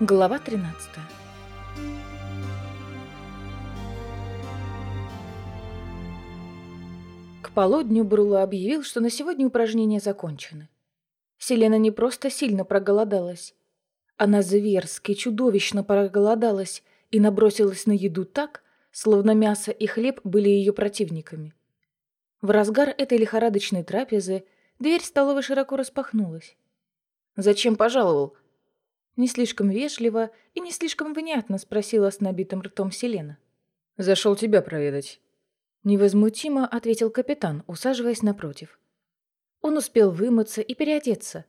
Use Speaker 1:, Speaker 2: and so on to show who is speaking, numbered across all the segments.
Speaker 1: Глава 13 К полудню Брула объявил, что на сегодня упражнения закончены. Селена не просто сильно проголодалась. Она зверски, чудовищно проголодалась и набросилась на еду так, словно мясо и хлеб были ее противниками. В разгар этой лихорадочной трапезы дверь столовой широко распахнулась. «Зачем пожаловал?» Не слишком вежливо и не слишком внятно спросила с набитым ртом Селена.
Speaker 2: «Зашел тебя проведать».
Speaker 1: Невозмутимо ответил капитан, усаживаясь напротив. Он успел вымыться и переодеться.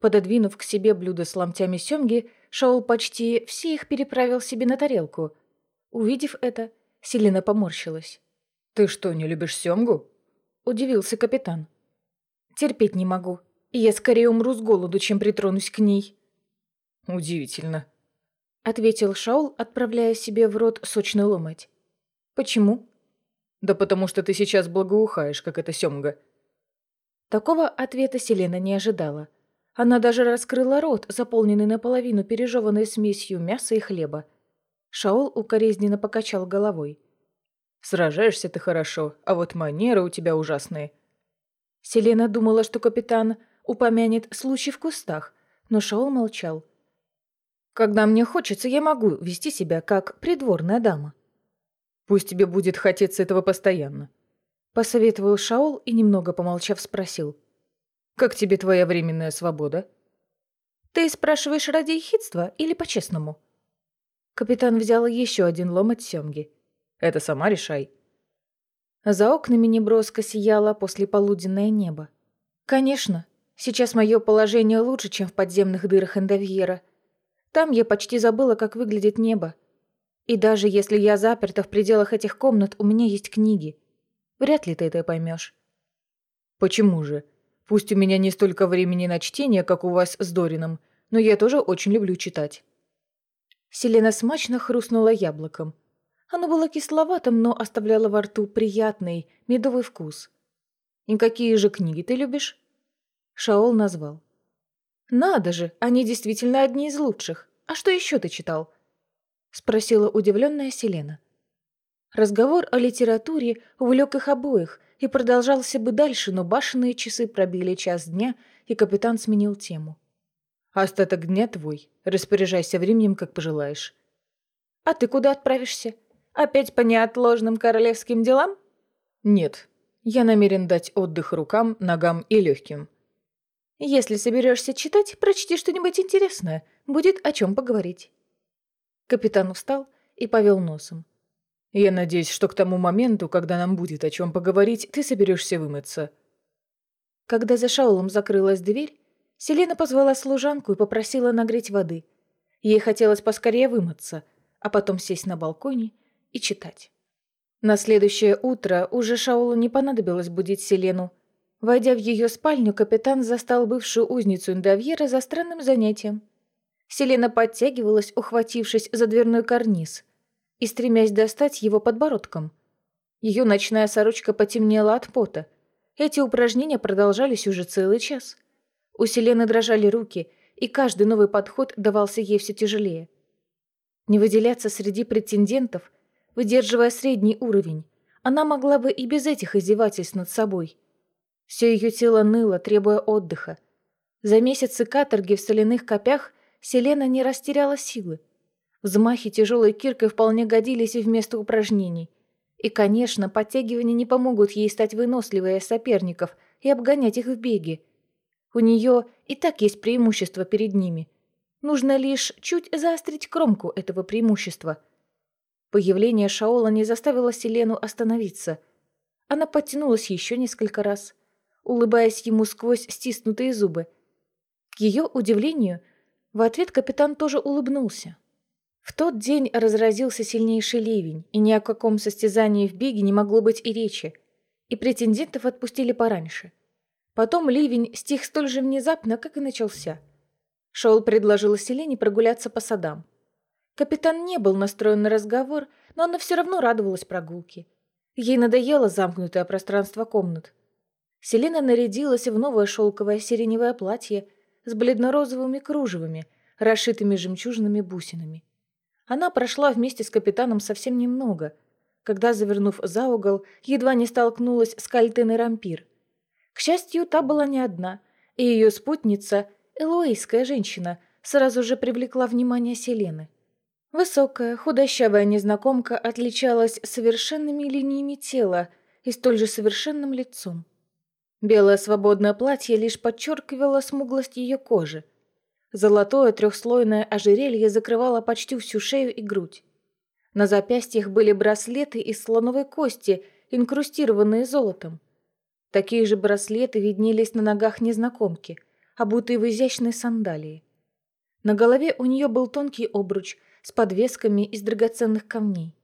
Speaker 1: Пододвинув к себе блюдо с ломтями семги, Шаул почти все их переправил себе на тарелку. Увидев это, Селена поморщилась.
Speaker 2: «Ты что, не любишь семгу?»
Speaker 1: – удивился капитан. «Терпеть не могу. Я скорее умру с голоду, чем притронусь к ней».
Speaker 2: «Удивительно», —
Speaker 1: ответил Шаул, отправляя себе в рот сочный ломоть. «Почему?»
Speaker 2: «Да потому что ты сейчас благоухаешь, как эта семга».
Speaker 1: Такого ответа Селена не ожидала. Она даже раскрыла рот, заполненный наполовину пережеванной смесью мяса и хлеба. Шаол укоризненно покачал головой.
Speaker 2: «Сражаешься ты хорошо, а вот манеры у тебя ужасные».
Speaker 1: Селена думала, что капитан упомянет случай в кустах, но Шаол молчал. Когда мне хочется, я могу вести себя как придворная дама.
Speaker 2: Пусть тебе будет хотеться этого постоянно.
Speaker 1: Посоветовал Шаол и, немного помолчав, спросил.
Speaker 2: Как тебе твоя временная свобода?
Speaker 1: Ты спрашиваешь ради ехидства или по-честному? Капитан взял еще один ломоть семги.
Speaker 2: Это сама решай.
Speaker 1: За окнами неброско сияло послеполуденное небо. Конечно, сейчас мое положение лучше, чем в подземных дырах Эндовьера — там я почти забыла, как выглядит небо. И даже если я заперта в пределах этих комнат, у меня есть книги. Вряд ли ты это поймешь.
Speaker 2: Почему же? Пусть у меня не столько времени на чтение, как у вас с Дорином, но я тоже очень люблю читать.
Speaker 1: Селена смачно хрустнула яблоком. Оно было кисловатым, но оставляло во рту приятный медовый вкус. «И какие же книги ты любишь?» Шаол назвал. «Надо же, они действительно одни из лучших. А что еще ты читал?» Спросила удивленная Селена. Разговор о литературе увлек их обоих и продолжался бы дальше, но башенные часы пробили час дня, и капитан сменил тему.
Speaker 2: «Остаток дня твой. Распоряжайся временем, как пожелаешь».
Speaker 1: «А ты куда отправишься? Опять по неотложным королевским делам?»
Speaker 2: «Нет. Я намерен дать отдых рукам, ногам и легким.
Speaker 1: Если соберешься читать, прочти что-нибудь интересное. Будет о чем поговорить». Капитан устал и повел носом.
Speaker 2: «Я надеюсь, что к тому моменту, когда нам будет о чем поговорить, ты соберешься вымыться».
Speaker 1: Когда за Шаулом закрылась дверь, Селена позвала служанку и попросила нагреть воды. Ей хотелось поскорее вымыться, а потом сесть на балконе и читать. На следующее утро уже Шаулу не понадобилось будить Селену, Войдя в ее спальню, капитан застал бывшую узницу Индавьера за странным занятием. Селена подтягивалась, ухватившись за дверной карниз и стремясь достать его подбородком. Ее ночная сорочка потемнела от пота. Эти упражнения продолжались уже целый час. У Селены дрожали руки, и каждый новый подход давался ей все тяжелее. Не выделяться среди претендентов, выдерживая средний уровень, она могла бы и без этих издевательств над собой – все ее тело ныло, требуя отдыха. За месяцы каторги в соляных копях Селена не растеряла силы. Взмахи тяжелой киркой вполне годились и вместо упражнений. И, конечно, подтягивания не помогут ей стать выносливой соперников и обгонять их в беге. У нее и так есть преимущество перед ними. Нужно лишь чуть заострить кромку этого преимущества. Появление Шаола не заставило Селену остановиться. Она подтянулась еще несколько раз – улыбаясь ему сквозь стиснутые зубы. К ее удивлению, в ответ капитан тоже улыбнулся. В тот день разразился сильнейший ливень, и ни о каком состязании в беге не могло быть и речи, и претендентов отпустили пораньше. Потом ливень стих столь же внезапно, как и начался. Шоул предложил Селене прогуляться по садам. Капитан не был настроен на разговор, но она все равно радовалась прогулке. Ей надоело замкнутое пространство комнат. Селена нарядилась в новое шелковое сиреневое платье с бледно-розовыми кружевами, расшитыми жемчужными бусинами. Она прошла вместе с капитаном совсем немного, когда, завернув за угол, едва не столкнулась с Кальтеной Рампир. К счастью, та была не одна, и ее спутница, элуэйская женщина, сразу же привлекла внимание Селены. Высокая, худощавая незнакомка отличалась совершенными линиями тела и столь же совершенным лицом. Белое свободное платье лишь подчеркивало смуглость ее кожи. Золотое трехслойное ожерелье закрывало почти всю шею и грудь. На запястьях были браслеты из слоновой кости, инкрустированные золотом. Такие же браслеты виднелись на ногах незнакомки, обутые в изящные сандалии. На голове у нее был тонкий обруч с подвесками из драгоценных камней.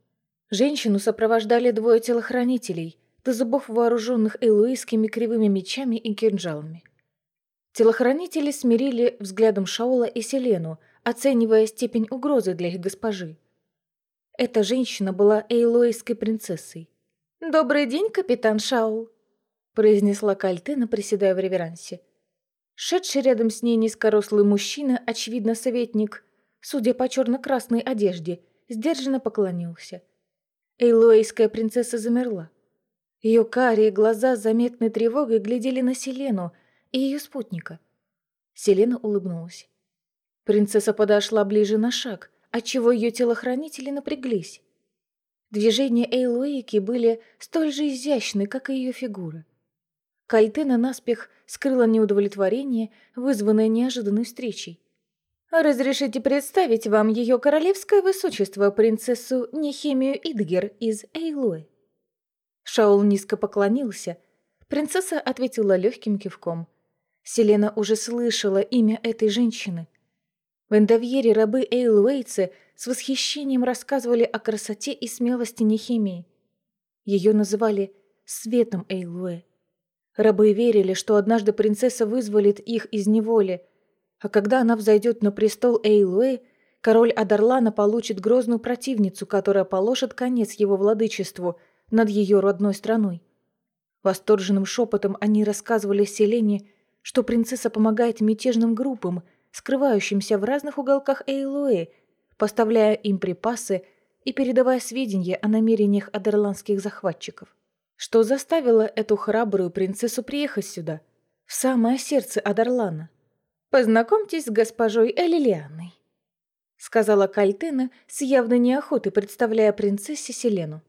Speaker 1: Женщину сопровождали двое телохранителей, до зубов вооруженных элуискими кривыми мечами и кинжалами. Телохранители смирили взглядом Шаула и Селену, оценивая степень угрозы для их госпожи. Эта женщина была эйлойской принцессой. «Добрый день, капитан Шаул», — произнесла Кальтена, приседая в реверансе. Шедший рядом с ней низкорослый мужчина, очевидно, советник, судя по черно-красной одежде, сдержанно поклонился. Эйлойская принцесса замерла. Ее карие глаза с заметной тревогой глядели на Селену и ее спутника. Селена улыбнулась. Принцесса подошла ближе на шаг, отчего ее телохранители напряглись. Движения Эйлуики были столь же изящны, как и ее фигура. Кальтена наспех скрыла неудовлетворение, вызванное неожиданной встречей. «Разрешите представить вам ее королевское высочество, принцессу Нехемию Идгер из Эйлуэ?» Шаул низко поклонился. Принцесса ответила легким кивком. Селена уже слышала имя этой женщины. В Эндовьере рабы Эйлуэйцы с восхищением рассказывали о красоте и смелости Нехимии. Ее называли «Светом Эйлуэ». Рабы верили, что однажды принцесса вызволит их из неволи, а когда она взойдет на престол Эйлуэ, король Адарлана получит грозную противницу, которая положит конец его владычеству – над ее родной страной. Восторженным шепотом они рассказывали Селене, что принцесса помогает мятежным группам, скрывающимся в разных уголках Эйлуэ, поставляя им припасы и передавая сведения о намерениях адерландских захватчиков. Что заставило эту храбрую принцессу приехать сюда, в самое сердце Адерлана? «Познакомьтесь с госпожой Элилианой», — сказала Кальтена с явной неохотой, представляя принцессе Селену.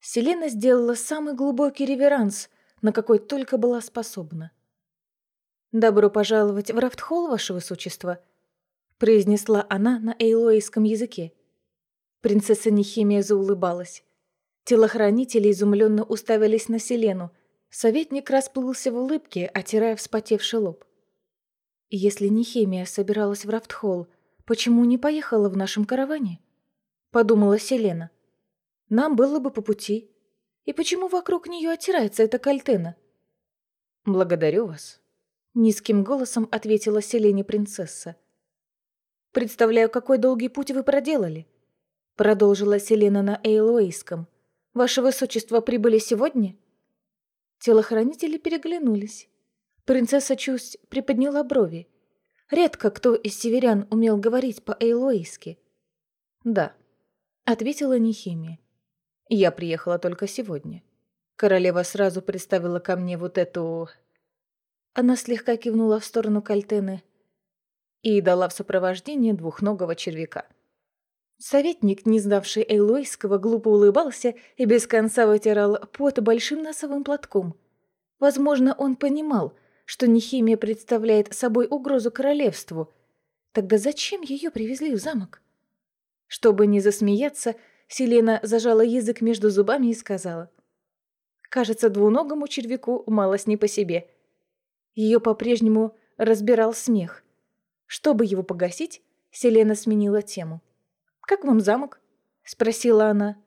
Speaker 1: Селена сделала самый глубокий реверанс, на какой только была способна. «Добро пожаловать в Рафтхолл, ваше высочество», — произнесла она на эйлоийском языке. Принцесса Нехимия заулыбалась. Телохранители изумленно уставились на Селену. Советник расплылся в улыбке, отирая вспотевший лоб. «Если Нехимия собиралась в Рафтхолл, почему не поехала в нашем караване?» — подумала Селена. Нам было бы по пути. И почему вокруг нее оттирается эта кальтена? «Благодарю вас», — низким голосом ответила Селене принцесса. «Представляю, какой долгий путь вы проделали», — продолжила Селена на Эйлуэйском. «Ваше высочество прибыли сегодня?» Телохранители переглянулись. Принцесса чусть приподняла брови. Редко кто из северян умел говорить по-эйлуэйски. «Да», — ответила Нехимия. Я приехала только сегодня. Королева сразу представила ко мне вот эту... Она слегка кивнула в сторону Кальтены и дала в сопровождение двухногого червяка. Советник, не знавший Эйлойского, глупо улыбался и без конца вытирал пот большим носовым платком. Возможно, он понимал, что Нехимия представляет собой угрозу королевству. Тогда зачем ее привезли в замок? Чтобы не засмеяться, Селена зажала язык между зубами и сказала. Кажется, двуногому червяку малость не по себе. Ее по-прежнему разбирал смех. Чтобы его погасить, Селена сменила тему. «Как вам замок?» — спросила она.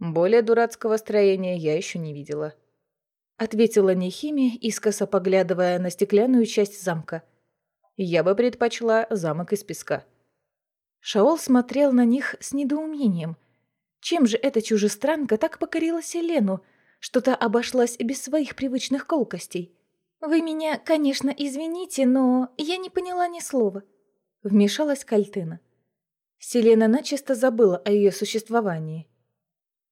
Speaker 1: «Более дурацкого строения я еще не видела», — ответила Нехимия, искоса поглядывая на стеклянную часть замка. «Я бы предпочла замок из песка». Шаол смотрел на них с недоумением — чем же эта чужестранка так покорила Селену, что та обошлась без своих привычных колкостей? «Вы меня, конечно, извините, но я не поняла ни слова», Вмешалась Кальтына. Селена начисто забыла о ее существовании.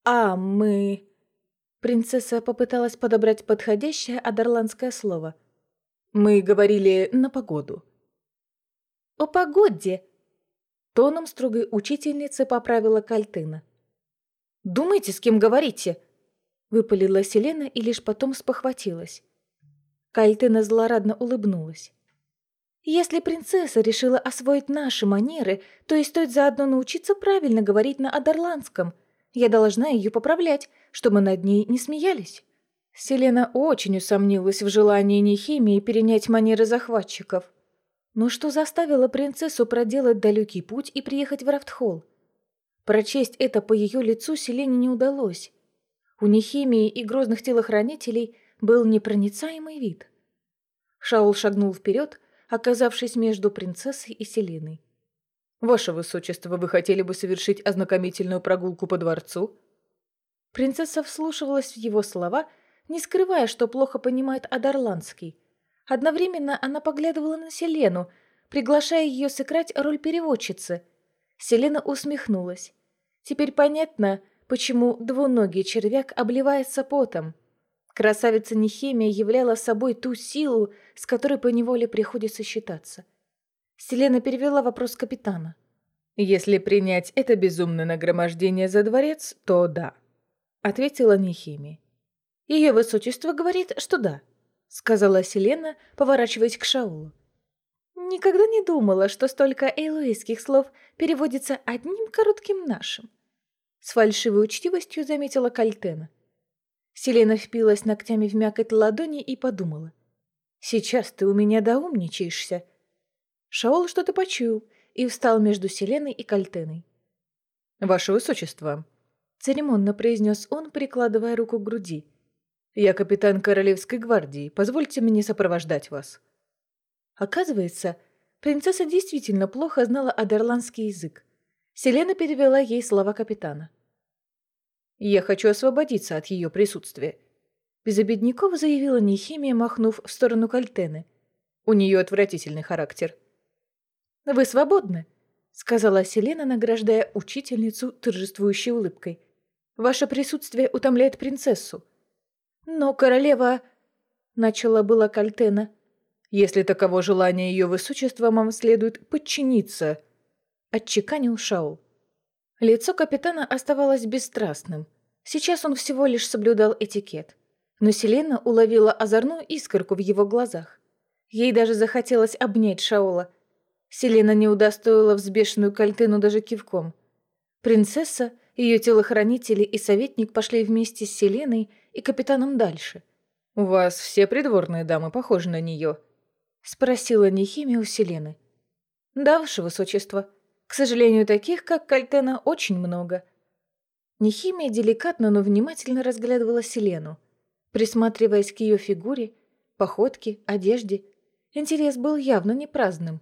Speaker 1: «А, мы...» Принцесса попыталась подобрать подходящее адерландское слово. «Мы говорили на погоду». «О погоде!» Тоном строгой учительницы поправила Кальтына. «Думайте, с кем говорите!» Выпалила Селена и лишь потом спохватилась. Кальтына злорадно улыбнулась. «Если принцесса решила освоить наши манеры, то и стоит заодно научиться правильно говорить на адерландском. Я должна ее поправлять, чтобы над ней не смеялись». Селена очень усомнилась в желании Нехимии перенять манеры захватчиков. Но что заставило принцессу проделать далекий путь и приехать в Рафтхолл? Прочесть это по ее лицу Селене не удалось. У Нехимии и грозных телохранителей был непроницаемый вид. Шаул шагнул вперед, оказавшись между принцессой и Селеной. «Ваше Высочество, вы хотели бы совершить ознакомительную прогулку по дворцу?» Принцесса вслушивалась в его слова, не скрывая, что плохо понимает Адарландский. Одновременно она поглядывала на Селену, приглашая ее сыграть роль переводчицы. Селена усмехнулась. Теперь понятно, почему двуногий червяк обливается потом. Красавица Нехемия являла собой ту силу, с которой поневоле приходится считаться. Селена перевела вопрос капитана. «Если принять это безумное нагромождение за дворец, то да», — ответила Нехемия. «Ее высочество говорит, что да», — сказала Селена, поворачиваясь к Шаулу. «Никогда не думала, что столько эйлуэйских слов переводится одним коротким нашим», с фальшивой учтивостью заметила Кальтена. Селена впилась ногтями в мякоть ладони и подумала. «Сейчас ты у меня доумничаешься». Шаол что-то почуял и встал между Селеной и Кальтеной. «Ваше Высочество», — церемонно произнес он, прикладывая руку к груди. «Я капитан Королевской гвардии. Позвольте мне сопровождать вас». Оказывается, принцесса действительно плохо знала адерландский язык. Селена перевела ей слова капитана. «Я хочу освободиться от ее присутствия», — безобедняков заявила Нехимия, махнув в сторону Кальтены. «У нее отвратительный характер». «Вы свободны», — сказала Селена, награждая учительницу торжествующей улыбкой. «Ваше присутствие утомляет принцессу». «Но королева...» — начала была Кальтена. «Если таково желание ее высочества, вам следует подчиниться», — отчеканил Шаул. Лицо капитана оставалось бесстрастным. Сейчас он всего лишь соблюдал этикет. Но Селена уловила озорную искорку в его глазах. Ей даже захотелось обнять Шаола. Селена не удостоила взбешенную кальтыну даже кивком. Принцесса, ее телохранители и советник пошли вместе с Селеной и капитаном дальше. «У вас все придворные дамы похожи на нее?» — спросила Нехимия у Селены. «Да, ваше высочество», к сожалению, таких, как Кальтена, очень много. Нехимия деликатно, но внимательно разглядывала Селену, присматриваясь к ее фигуре, походке, одежде. Интерес был явно не праздным.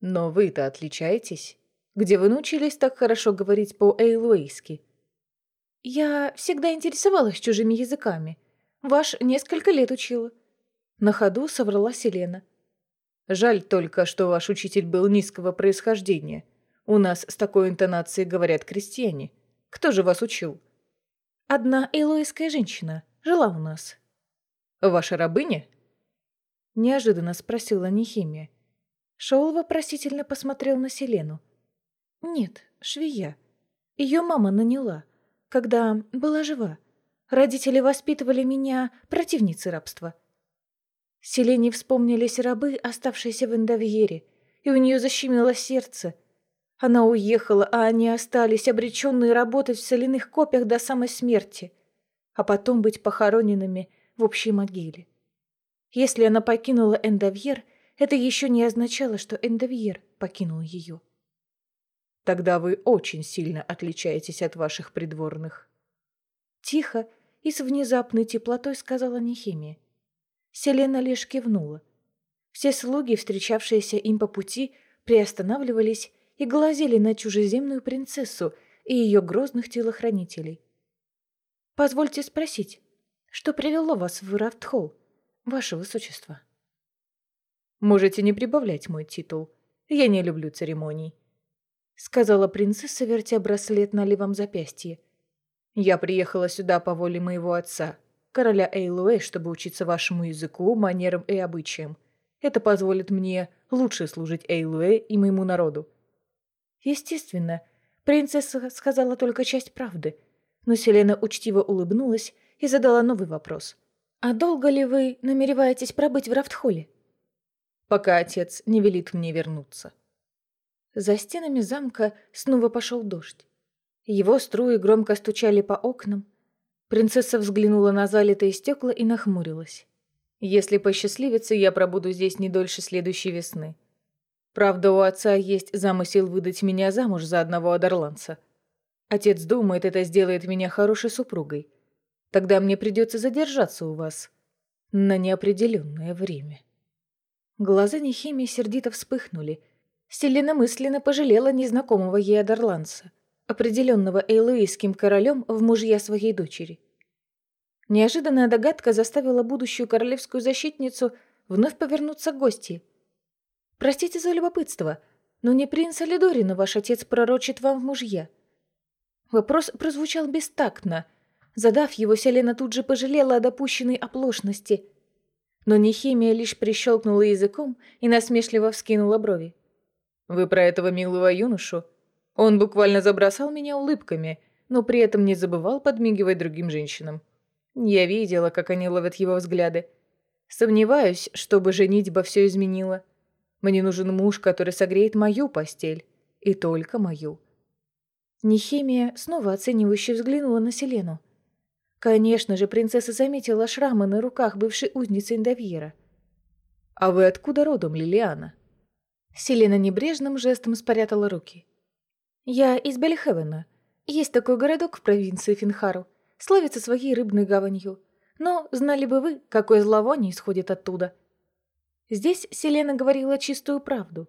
Speaker 1: «Но вы-то отличаетесь. Где вы научились так хорошо говорить по-эйлуэйски?» «Я всегда интересовалась чужими языками. Ваш несколько лет учила». На ходу соврала Селена. Жаль только, что ваш учитель был низкого происхождения. У нас с такой интонацией говорят крестьяне. Кто же вас учил? Одна элоиская женщина жила у нас. Ваша рабыня? Неожиданно спросила Нехимия. Шаул вопросительно посмотрел на Селену. Нет, швея. Ее мама наняла, когда была жива. Родители воспитывали меня противницей рабства. Селене вспомнились рабы, оставшиеся в Эндовьере, и у нее защемило сердце. Она уехала, а они остались, обреченные работать в соляных копьях до самой смерти, а потом быть похороненными в общей могиле. Если она покинула Эндовьер, это еще не означало, что Эндовьер покинул ее. Тогда вы очень сильно отличаетесь от ваших придворных. Тихо и с внезапной теплотой сказала Нехимия. Селена лишь кивнула. Все слуги, встречавшиеся им по пути, приостанавливались и глазели на чужеземную принцессу и ее грозных телохранителей. «Позвольте спросить, что привело вас в Рафтхолл, ваше высочество?» «Можете не прибавлять мой титул.
Speaker 2: Я не люблю церемоний», — сказала принцесса, вертя браслет на левом запястье. «Я приехала сюда по воле моего отца, короля Эйлуэй, чтобы учиться вашему языку, манерам и обычаям. Это позволит мне лучше служить Эйлуэ и моему народу». Естественно, принцесса сказала только часть правды, но Селена учтиво улыбнулась и задала новый вопрос. «А долго ли вы намереваетесь пробыть в Рафтхолле?» «Пока отец не велит мне вернуться». За стенами замка снова пошел дождь. Его струи громко стучали по окнам. Принцесса взглянула на залитые стекла и нахмурилась. «Если посчастливится, я пробуду здесь не дольше следующей весны. Правда, у отца есть замысел выдать меня замуж за одного адерландца. Отец думает, это сделает меня хорошей супругой. Тогда мне придется задержаться у вас на неопределенное время». Глаза Нехимии сердито вспыхнули. Селена мысленно пожалела незнакомого ей адерландца, определенного эйлуийским королем в мужья своей дочери. Неожиданная догадка заставила будущую королевскую защитницу вновь повернуться к гости. «Простите за любопытство, но не принца Лидорина ваш отец пророчит вам в мужья?» Вопрос прозвучал бестактно. Задав его, Селена тут же пожалела о допущенной оплошности. Но Нехимия лишь прищелкнула языком и насмешливо вскинула брови. «Вы про этого милого юношу? Он буквально забросал меня улыбками, но при этом не забывал подмигивать другим женщинам. Я видела, как они ловят его взгляды. Сомневаюсь, чтобы женитьба все изменила. Мне нужен муж, который согреет мою постель. И только мою. Нехимия снова оценивающе взглянула на Селену. Конечно же, принцесса заметила шрамы на руках бывшей узницы Индовьера. «А вы откуда родом, Лилиана?» Селена небрежным жестом спрятала руки. «Я из Бельхевена. Есть такой городок в провинции Финхару славится своей рыбной гаванью. Но знали бы вы, какое зловоние исходит оттуда. Здесь Селена говорила чистую правду.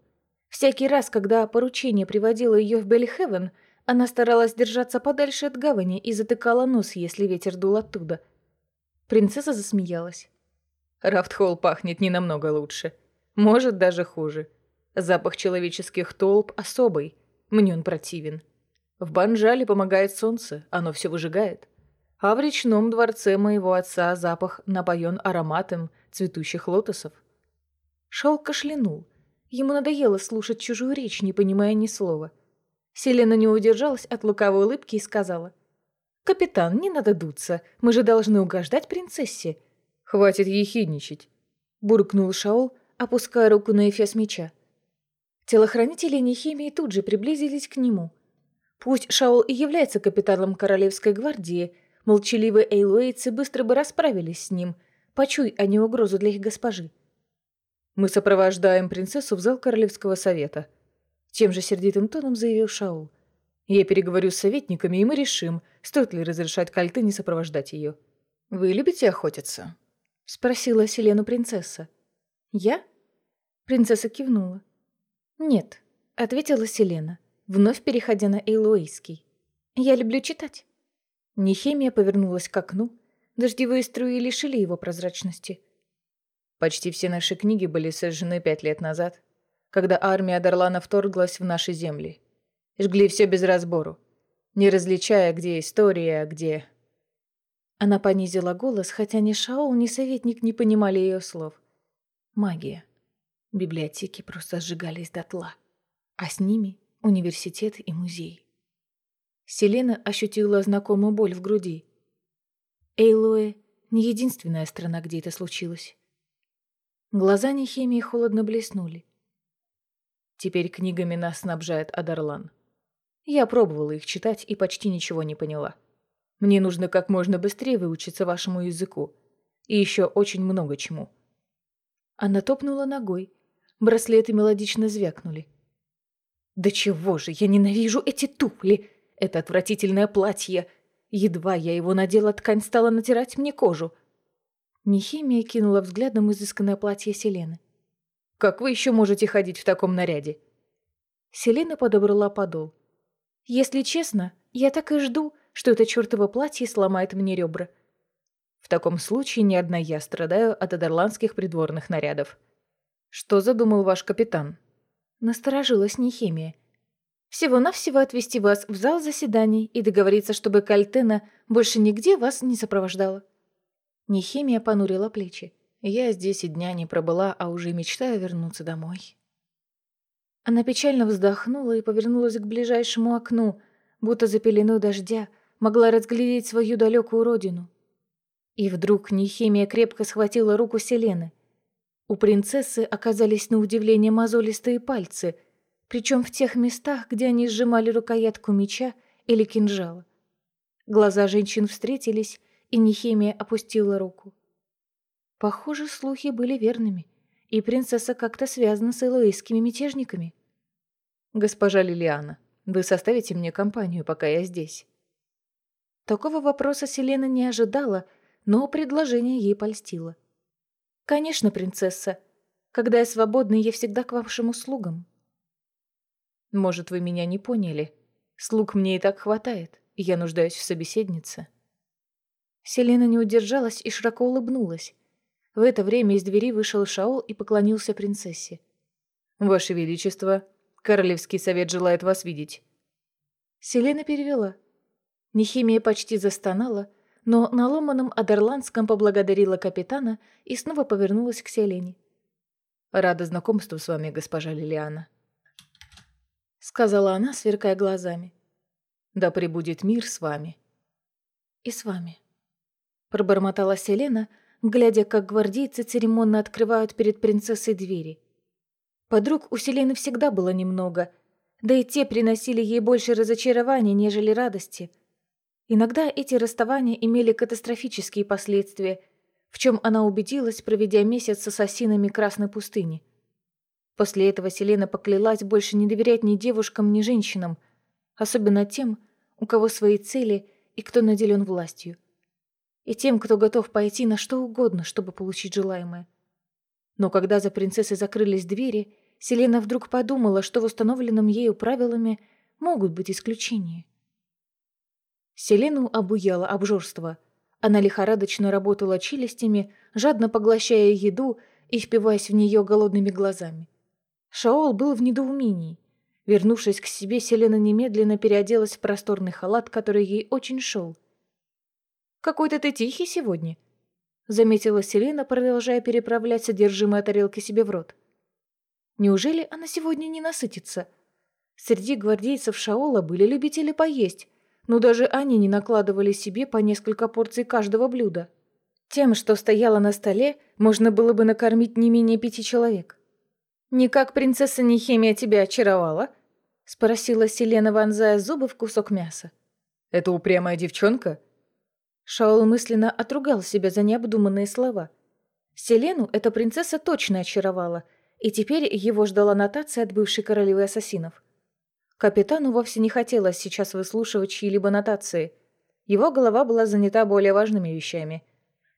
Speaker 2: Всякий раз, когда поручение приводило ее в Бельхевен, она старалась держаться подальше от гавани и затыкала нос, если ветер дул оттуда. Принцесса засмеялась. Рафтхолл пахнет не намного лучше. Может, даже хуже. Запах человеческих толп особый. Мне он противен. В Банжале помогает солнце, оно все выжигает а в речном дворце моего отца запах напоен ароматом цветущих лотосов. Шел кашлянул. Ему надоело слушать чужую речь, не понимая ни слова. Селена не удержалась от лукавой улыбки и сказала. «Капитан, не надо дуться. Мы же должны угождать принцессе». «Хватит ехидничать», — буркнул Шаол, опуская руку на эфес меча. Телохранители Нехимии тут же приблизились к нему. Пусть Шаол и является капитаном Королевской гвардии, — Молчаливые эйлуэйцы быстро бы расправились с ним, почуй они угрозу для их госпожи. «Мы сопровождаем принцессу в зал Королевского совета», — тем же сердитым тоном заявил Шаул. «Я переговорю с советниками, и мы решим, стоит ли разрешать Кальты не сопровождать ее. Вы любите охотиться?» — спросила Селену принцесса. «Я?» Принцесса кивнула. «Нет», — ответила Селена, вновь переходя на эйлуэйский. «Я люблю читать». Нехемия повернулась к окну. Дождевые струи лишили его прозрачности. Почти все наши книги были сожжены пять лет назад, когда армия Дарлана вторглась в наши земли. Жгли все без разбору, не различая, где история, а где... Она понизила голос, хотя ни Шаол, ни советник не понимали ее слов. Магия. Библиотеки просто сжигались дотла, а с ними университет и музей. Селена ощутила знакомую боль в груди. Эйлуэ — не единственная страна, где это случилось. Глаза Нехемии холодно блеснули. Теперь книгами нас снабжает Адарлан. Я пробовала их читать и почти ничего не поняла. Мне нужно как можно быстрее выучиться вашему языку. И еще очень много чему. Она топнула ногой. Браслеты мелодично звякнули. «Да чего же, я ненавижу эти туфли!» Это отвратительное платье. Едва я его надела, ткань стала натирать мне кожу. Нехимия кинула взглядом изысканное платье Селены. «Как вы еще можете ходить в таком наряде?» Селена подобрала подол. «Если честно, я так и жду, что это чертово платье сломает мне ребра. В таком случае не одна я страдаю от адерландских придворных нарядов. Что задумал ваш капитан?»
Speaker 1: Насторожилась Нехемия. «Всего-навсего отвезти вас в зал заседаний и договориться, чтобы Кальтена больше нигде вас не сопровождала». Нехемия понурила плечи. «Я здесь и дня не пробыла, а уже мечтаю вернуться домой». Она печально вздохнула и повернулась к ближайшему окну, будто за пеленой дождя могла разглядеть свою далекую родину. И вдруг Нехемия крепко схватила руку Селены. У принцессы оказались на удивление мозолистые пальцы, причем в тех местах, где они сжимали рукоятку меча или кинжала. Глаза женщин встретились, и Нехемия опустила руку. Похоже, слухи были верными, и принцесса как-то связана с элоийскими мятежниками. «Госпожа Лилиана, вы составите мне компанию, пока я здесь?» Такого вопроса Селена не ожидала, но предложение ей польстило. «Конечно, принцесса. Когда я свободна, я всегда к вашим услугам». «Может, вы меня не поняли. Слуг мне и так хватает, я нуждаюсь в собеседнице». Селена не удержалась и широко улыбнулась. В это время из двери вышел Шаол и поклонился принцессе. «Ваше Величество, Королевский совет желает вас видеть». Селена перевела. Нехимия почти застонала, но на ломаном адерландском поблагодарила капитана и снова повернулась к Селене. «Рада знакомству с вами, госпожа Лилиана», — сказала она, сверкая глазами. «Да пребудет мир с вами». «И с вами», — пробормотала Селена, глядя, как гвардейцы церемонно открывают перед принцессой двери. Подруг у Селены всегда было немного, да и те приносили ей больше разочарования, нежели радости — Иногда эти расставания имели катастрофические последствия, в чем она убедилась, проведя месяц с ассасинами Красной пустыни. После этого Селена поклялась больше не доверять ни девушкам, ни женщинам, особенно тем, у кого свои цели и кто наделен властью. И тем, кто готов пойти на что угодно, чтобы получить желаемое. Но когда за принцессой закрылись двери, Селена вдруг подумала, что в установленном ею правилами могут быть исключения. Селену обуяло обжорство. Она лихорадочно работала челюстями, жадно поглощая еду и впиваясь в нее голодными глазами. Шаол был в недоумении. Вернувшись к себе, Селена немедленно переоделась в просторный халат, который ей очень шел. «Какой-то ты тихий сегодня», — заметила Селена, продолжая переправлять содержимое тарелки себе в рот. «Неужели она сегодня не насытится?» Среди гвардейцев Шаола были любители поесть, но даже они не накладывали себе по несколько порций каждого блюда. Тем, что стояло на столе, можно было бы накормить не менее пяти человек. «Никак принцесса Нехемия тебя очаровала?» — спросила Селена, вонзая зубы в кусок мяса.
Speaker 2: «Это упрямая девчонка?»
Speaker 1: Шаол мысленно отругал себя за необдуманные слова. Селену эта принцесса точно очаровала, и теперь его ждала нотация от бывшей королевы ассасинов. Капитану вовсе не хотелось сейчас выслушивать чьи-либо нотации. Его голова была занята более важными вещами.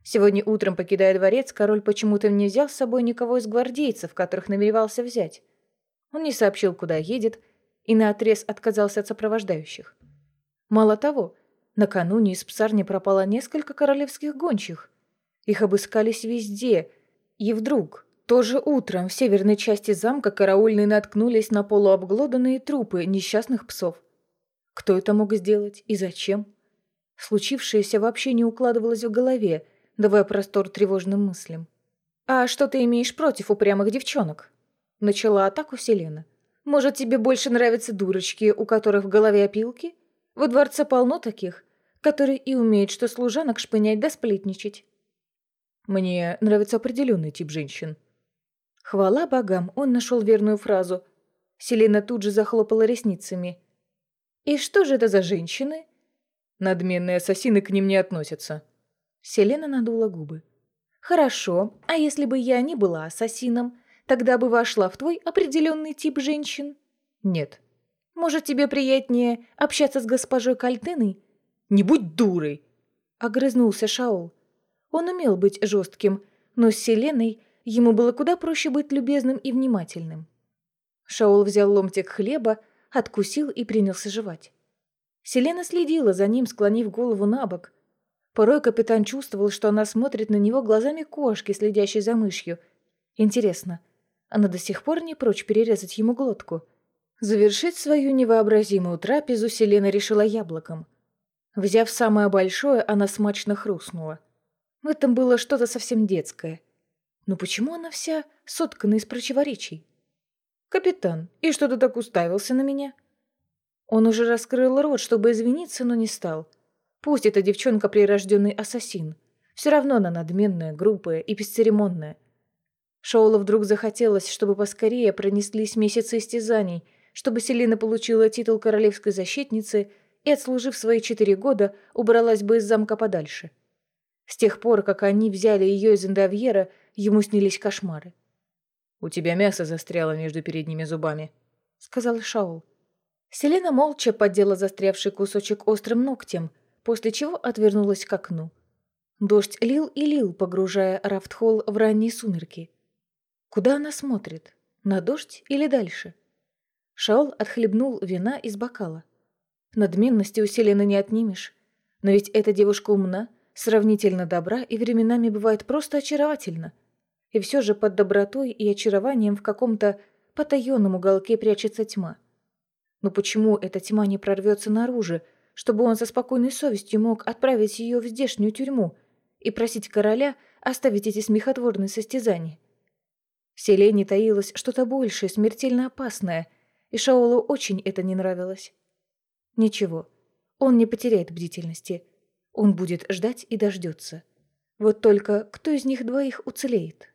Speaker 1: Сегодня утром, покидая дворец, король почему-то не взял с собой никого из гвардейцев, которых намеревался взять. Он не сообщил, куда едет, и наотрез отказался от сопровождающих. Мало того, накануне из псарни пропало несколько королевских гончих. Их обыскались везде, и вдруг тоже утром в северной части замка караульные наткнулись на полуобглоданные трупы несчастных псов. Кто это мог сделать и зачем? Случившееся вообще не укладывалось в голове, давая простор тревожным мыслям. «А что ты имеешь против упрямых девчонок?» Начала атаку Селена. «Может, тебе больше нравятся дурочки, у которых в голове опилки? Во дворце полно таких, которые и умеют что служанок шпынять да сплетничать».
Speaker 2: «Мне нравится определенный тип женщин»,
Speaker 1: Хвала богам, он нашел верную фразу. Селена тут же захлопала ресницами. «И что же это за женщины?»
Speaker 2: «Надменные ассасины к ним не относятся».
Speaker 1: Селена надула губы. «Хорошо, а если бы я не была ассасином, тогда бы вошла в твой определенный тип женщин?»
Speaker 2: «Нет».
Speaker 1: «Может, тебе приятнее общаться с госпожой Кальтыной?»
Speaker 2: «Не будь дурой!»
Speaker 1: — огрызнулся Шаол. Он умел быть жестким, но с Селеной Ему было куда проще быть любезным и внимательным. Шаол взял ломтик хлеба, откусил и принялся жевать. Селена следила за ним, склонив голову на бок. Порой капитан чувствовал, что она смотрит на него глазами кошки, следящей за мышью. Интересно, Она до сих пор не прочь перерезать ему глотку. Завершить свою невообразимую трапезу Селена решила яблоком. Взяв самое большое, она смачно хрустнула. В этом было что-то совсем детское. Но почему она вся соткана из противоречий? «Капитан, и что ты так уставился на меня?» Он уже раскрыл рот, чтобы извиниться, но не стал. Пусть эта девчонка прирожденный ассасин. Все равно она надменная, грубая и бесцеремонная. Шоула вдруг захотелось, чтобы поскорее пронеслись месяцы истязаний, чтобы Селина получила титул королевской защитницы и, отслужив свои четыре года, убралась бы из замка подальше. С тех пор, как они взяли ее из Индавьера, ему снились кошмары.
Speaker 2: «У тебя мясо застряло между передними зубами», — сказал Шаул.
Speaker 1: Селена молча поддела застрявший кусочек острым ногтем, после чего отвернулась к окну. Дождь лил и лил, погружая Рафтхолл в ранние сумерки. Куда она смотрит? На дождь или дальше? Шаол отхлебнул вина из бокала. Надменности у Селены не отнимешь. Но ведь эта девушка умна, сравнительно добра и временами бывает просто очаровательна. И все же под добротой и очарованием в каком-то потаенном уголке прячется тьма. Но почему эта тьма не прорвется наружу, чтобы он со спокойной совестью мог отправить ее в здешнюю тюрьму и просить короля оставить эти смехотворные состязания? В селе таилось что-то большее, смертельно опасное, и Шаолу очень это не нравилось. Ничего, он не потеряет бдительности. Он будет ждать и дождется. Вот только кто из них двоих уцелеет?